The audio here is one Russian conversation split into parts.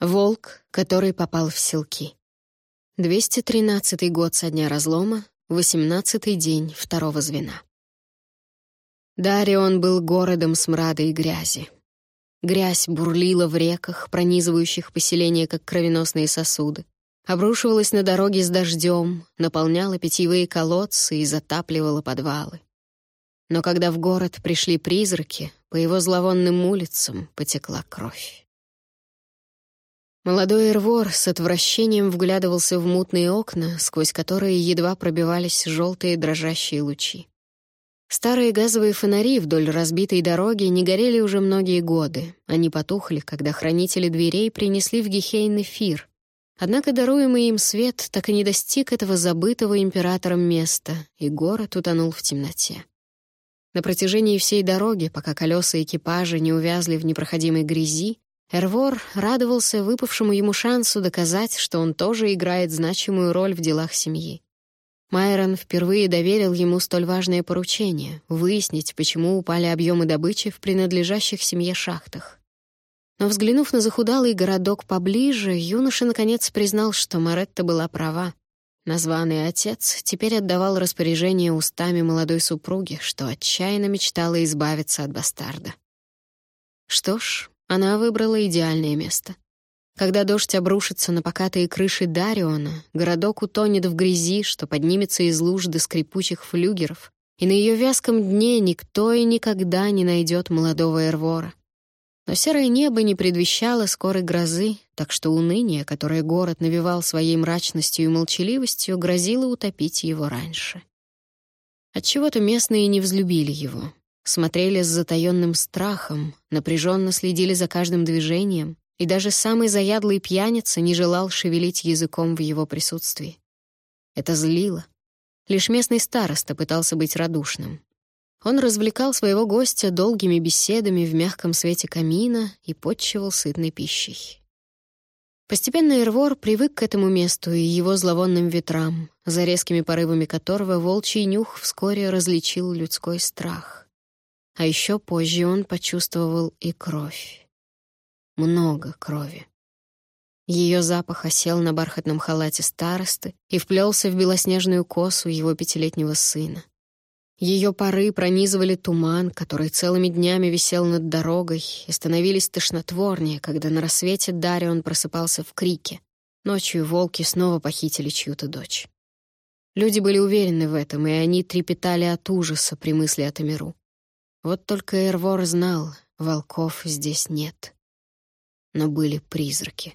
Волк, который попал в селки. 213 год со дня разлома, 18-й день второго звена. Дарион был городом смрада и грязи. Грязь бурлила в реках, пронизывающих поселения как кровеносные сосуды, обрушивалась на дороги с дождем, наполняла питьевые колодцы и затапливала подвалы. Но когда в город пришли призраки, по его зловонным улицам потекла кровь. Молодой Эрвор с отвращением вглядывался в мутные окна, сквозь которые едва пробивались желтые дрожащие лучи. Старые газовые фонари вдоль разбитой дороги не горели уже многие годы. Они потухли, когда хранители дверей принесли в Гехейн эфир. Однако даруемый им свет так и не достиг этого забытого императором места, и город утонул в темноте. На протяжении всей дороги, пока колеса экипажа не увязли в непроходимой грязи, Эрвор радовался выпавшему ему шансу доказать, что он тоже играет значимую роль в делах семьи. Майрон впервые доверил ему столь важное поручение — выяснить, почему упали объемы добычи в принадлежащих семье шахтах. Но взглянув на захудалый городок поближе, юноша наконец признал, что Маретта была права. Названный отец теперь отдавал распоряжение устами молодой супруги, что отчаянно мечтала избавиться от бастарда. Что ж, она выбрала идеальное место — когда дождь обрушится на покатые крыши Дариона, городок утонет в грязи, что поднимется из луж до скрипучих флюгеров, и на ее вязком дне никто и никогда не найдет молодого Эрвора. Но серое небо не предвещало скорой грозы, так что уныние, которое город навевал своей мрачностью и молчаливостью, грозило утопить его раньше. Отчего-то местные не взлюбили его. Смотрели с затаённым страхом, напряженно следили за каждым движением, и даже самый заядлый пьяница не желал шевелить языком в его присутствии. Это злило. Лишь местный староста пытался быть радушным. Он развлекал своего гостя долгими беседами в мягком свете камина и подчивал сытной пищей. Постепенно Эрвор привык к этому месту и его зловонным ветрам, за резкими порывами которого волчий нюх вскоре различил людской страх. А еще позже он почувствовал и кровь много крови. Ее запах осел на бархатном халате старосты и вплелся в белоснежную косу его пятилетнего сына. Ее пары пронизывали туман, который целыми днями висел над дорогой, и становились тошнотворнее, когда на рассвете Дарион просыпался в крике. Ночью волки снова похитили чью-то дочь. Люди были уверены в этом, и они трепетали от ужаса при мысли о Тамиру. Вот только Эрвор знал, волков здесь нет но были призраки.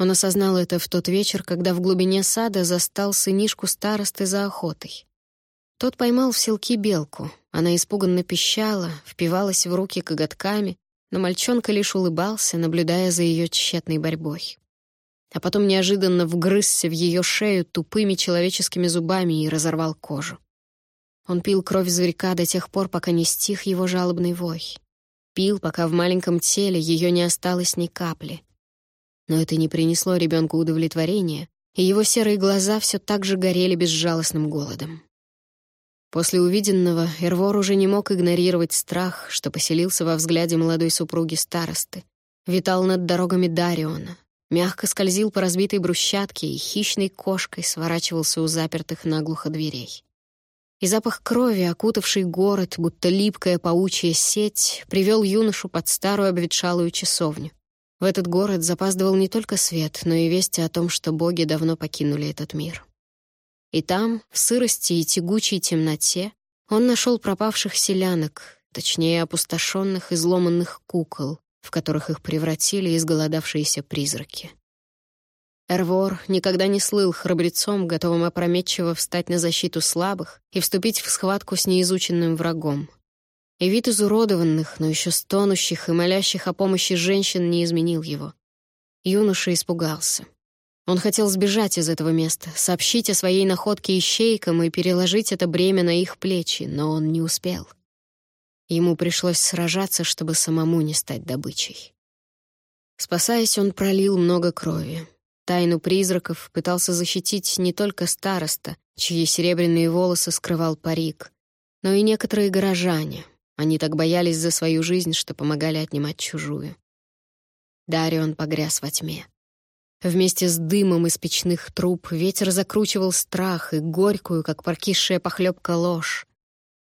Он осознал это в тот вечер, когда в глубине сада застал сынишку старосты за охотой. Тот поймал в селки белку. Она испуганно пищала, впивалась в руки коготками, но мальчонка лишь улыбался, наблюдая за ее тщетной борьбой. А потом неожиданно вгрызся в ее шею тупыми человеческими зубами и разорвал кожу. Он пил кровь зверька до тех пор, пока не стих его жалобный вой. Пил, пока в маленьком теле ее не осталось ни капли. Но это не принесло ребенку удовлетворения, и его серые глаза все так же горели безжалостным голодом. После увиденного Эрвор уже не мог игнорировать страх, что поселился во взгляде молодой супруги старосты. Витал над дорогами Дариона, мягко скользил по разбитой брусчатке и хищной кошкой сворачивался у запертых наглухо дверей и запах крови, окутавший город, будто липкая паучья сеть, привел юношу под старую обветшалую часовню. В этот город запаздывал не только свет, но и вести о том, что боги давно покинули этот мир. И там, в сырости и тягучей темноте, он нашел пропавших селянок, точнее, опустошенных изломанных кукол, в которых их превратили изголодавшиеся призраки. Эрвор никогда не слыл храбрецом, готовым опрометчиво встать на защиту слабых и вступить в схватку с неизученным врагом. И вид изуродованных, но еще стонущих и молящих о помощи женщин не изменил его. Юноша испугался. Он хотел сбежать из этого места, сообщить о своей находке ищейкам и переложить это бремя на их плечи, но он не успел. Ему пришлось сражаться, чтобы самому не стать добычей. Спасаясь, он пролил много крови. Тайну призраков пытался защитить не только староста, чьи серебряные волосы скрывал парик, но и некоторые горожане. Они так боялись за свою жизнь, что помогали отнимать чужую. Дарион погряз во тьме. Вместе с дымом из печных труб ветер закручивал страх и горькую, как прокисшая похлебка, ложь.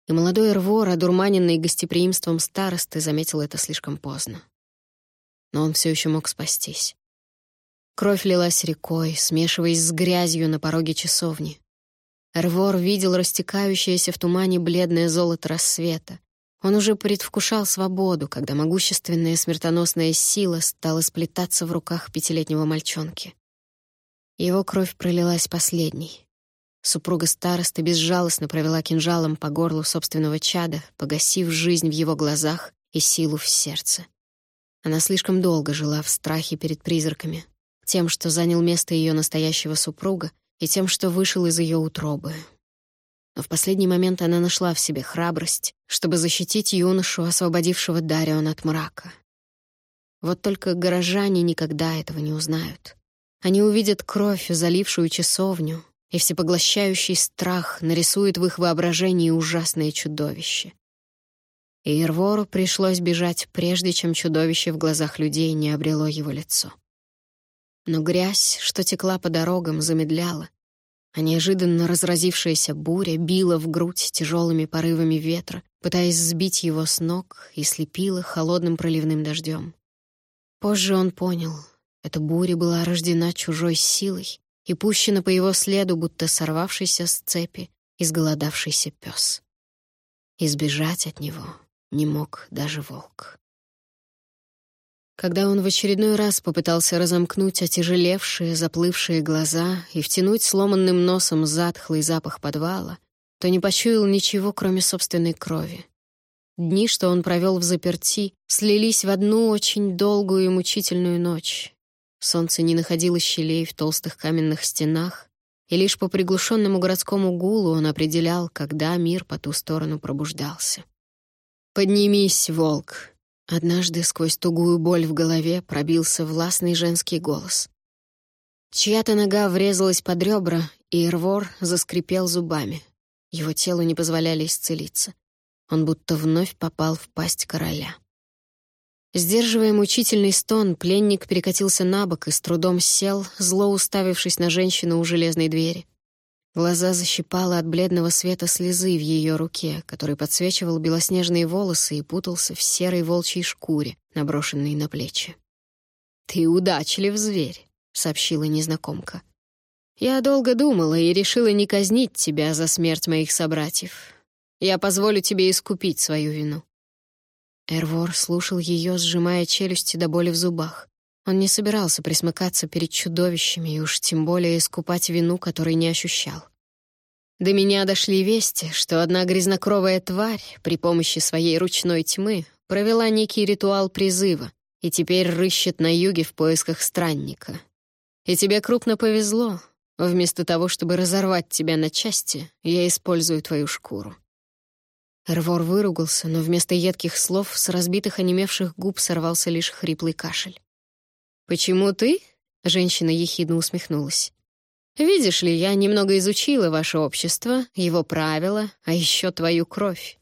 И молодой рвор, одурманенный гостеприимством старосты, заметил это слишком поздно. Но он все еще мог спастись. Кровь лилась рекой, смешиваясь с грязью на пороге часовни. Рвор видел растекающееся в тумане бледное золото рассвета. Он уже предвкушал свободу, когда могущественная смертоносная сила стала сплетаться в руках пятилетнего мальчонки. Его кровь пролилась последней. Супруга старосты безжалостно провела кинжалом по горлу собственного чада, погасив жизнь в его глазах и силу в сердце. Она слишком долго жила в страхе перед призраками, тем, что занял место ее настоящего супруга, и тем, что вышел из ее утробы. Но в последний момент она нашла в себе храбрость, чтобы защитить юношу, освободившего Дарион от мрака. Вот только горожане никогда этого не узнают. Они увидят кровь, залившую часовню, и всепоглощающий страх нарисует в их воображении ужасное чудовище. И Ирвору пришлось бежать, прежде чем чудовище в глазах людей не обрело его лицо. Но грязь, что текла по дорогам, замедляла, а неожиданно разразившаяся буря била в грудь тяжелыми порывами ветра, пытаясь сбить его с ног и слепила холодным проливным дождем. Позже он понял, эта буря была рождена чужой силой и пущена по его следу, будто сорвавшийся с цепи изголодавшийся пес. Избежать от него не мог даже волк. Когда он в очередной раз попытался разомкнуть отяжелевшие, заплывшие глаза и втянуть сломанным носом затхлый запах подвала, то не почуял ничего, кроме собственной крови. Дни, что он провел в заперти, слились в одну очень долгую и мучительную ночь. Солнце не находило щелей в толстых каменных стенах, и лишь по приглушенному городскому гулу он определял, когда мир по ту сторону пробуждался. «Поднимись, волк!» Однажды сквозь тугую боль в голове пробился властный женский голос. Чья-то нога врезалась под ребра, и Ирвор заскрипел зубами. Его телу не позволяли исцелиться. Он будто вновь попал в пасть короля. Сдерживая мучительный стон, пленник перекатился на бок и с трудом сел, зло уставившись на женщину у железной двери. Глаза защипало от бледного света слезы в ее руке, который подсвечивал белоснежные волосы и путался в серой волчьей шкуре, наброшенной на плечи. «Ты удачлив, зверь», — сообщила незнакомка. «Я долго думала и решила не казнить тебя за смерть моих собратьев. Я позволю тебе искупить свою вину». Эрвор слушал ее, сжимая челюсти до боли в зубах. Он не собирался присмыкаться перед чудовищами и уж тем более искупать вину, которой не ощущал. До меня дошли вести, что одна грязнокровая тварь при помощи своей ручной тьмы провела некий ритуал призыва и теперь рыщет на юге в поисках странника. И тебе крупно повезло. Вместо того, чтобы разорвать тебя на части, я использую твою шкуру. Рвор выругался, но вместо едких слов с разбитых онемевших губ сорвался лишь хриплый кашель. «Почему ты?» — женщина ехидно усмехнулась. «Видишь ли, я немного изучила ваше общество, его правила, а еще твою кровь.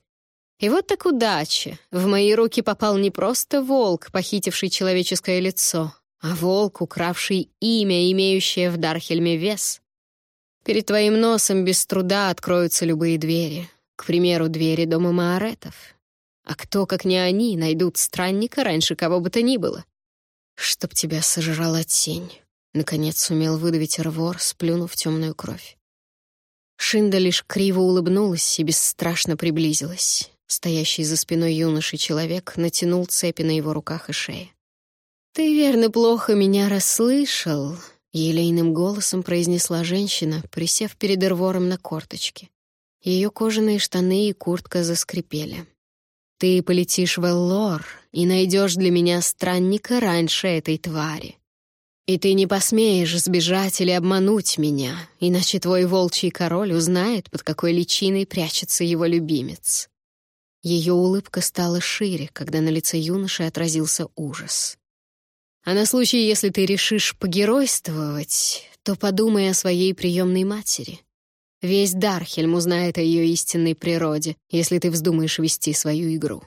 И вот так удача. В мои руки попал не просто волк, похитивший человеческое лицо, а волк, укравший имя, имеющее в Дархельме вес. Перед твоим носом без труда откроются любые двери. К примеру, двери дома Мааретов. А кто, как не они, найдут странника раньше кого бы то ни было? «Чтоб тебя сожрала тень», — наконец сумел выдавить Рвор, сплюнув темную кровь. Шинда лишь криво улыбнулась и бесстрашно приблизилась. Стоящий за спиной юноши человек натянул цепи на его руках и шее. «Ты, верно, плохо меня расслышал», — елейным голосом произнесла женщина, присев перед Эрвором на корточке. Ее кожаные штаны и куртка заскрипели. Ты полетишь в Эллор и найдешь для меня странника раньше этой твари. И ты не посмеешь сбежать или обмануть меня, иначе твой волчий король узнает, под какой личиной прячется его любимец». Ее улыбка стала шире, когда на лице юноши отразился ужас. «А на случай, если ты решишь погеройствовать, то подумай о своей приемной матери. Весь Дархельм узнает о ее истинной природе, если ты вздумаешь вести свою игру.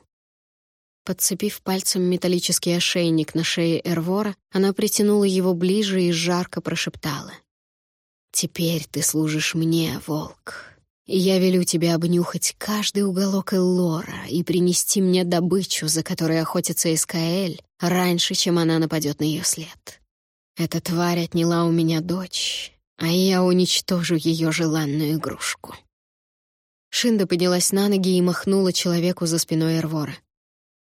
Подцепив пальцем металлический ошейник на шее Эрвора, она притянула его ближе и жарко прошептала. «Теперь ты служишь мне, волк, и я велю тебе обнюхать каждый уголок Эллора и принести мне добычу, за которой охотится Искаэль, раньше, чем она нападет на ее след. Эта тварь отняла у меня дочь, а я уничтожу ее желанную игрушку». Шинда поднялась на ноги и махнула человеку за спиной Эрвора.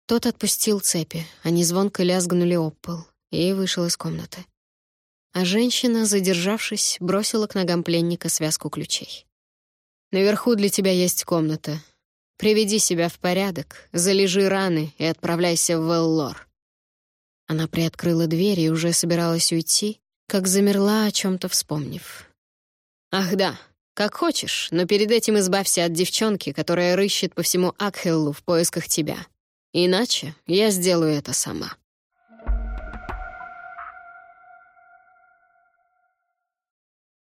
Тот отпустил цепи, они звонко лязгнули об пол и вышел из комнаты. А женщина, задержавшись, бросила к ногам пленника связку ключей. «Наверху для тебя есть комната. Приведи себя в порядок, залежи раны и отправляйся в Веллор». Она приоткрыла дверь и уже собиралась уйти, как замерла, о чем то вспомнив. «Ах да, как хочешь, но перед этим избавься от девчонки, которая рыщет по всему Акхеллу в поисках тебя. Иначе я сделаю это сама.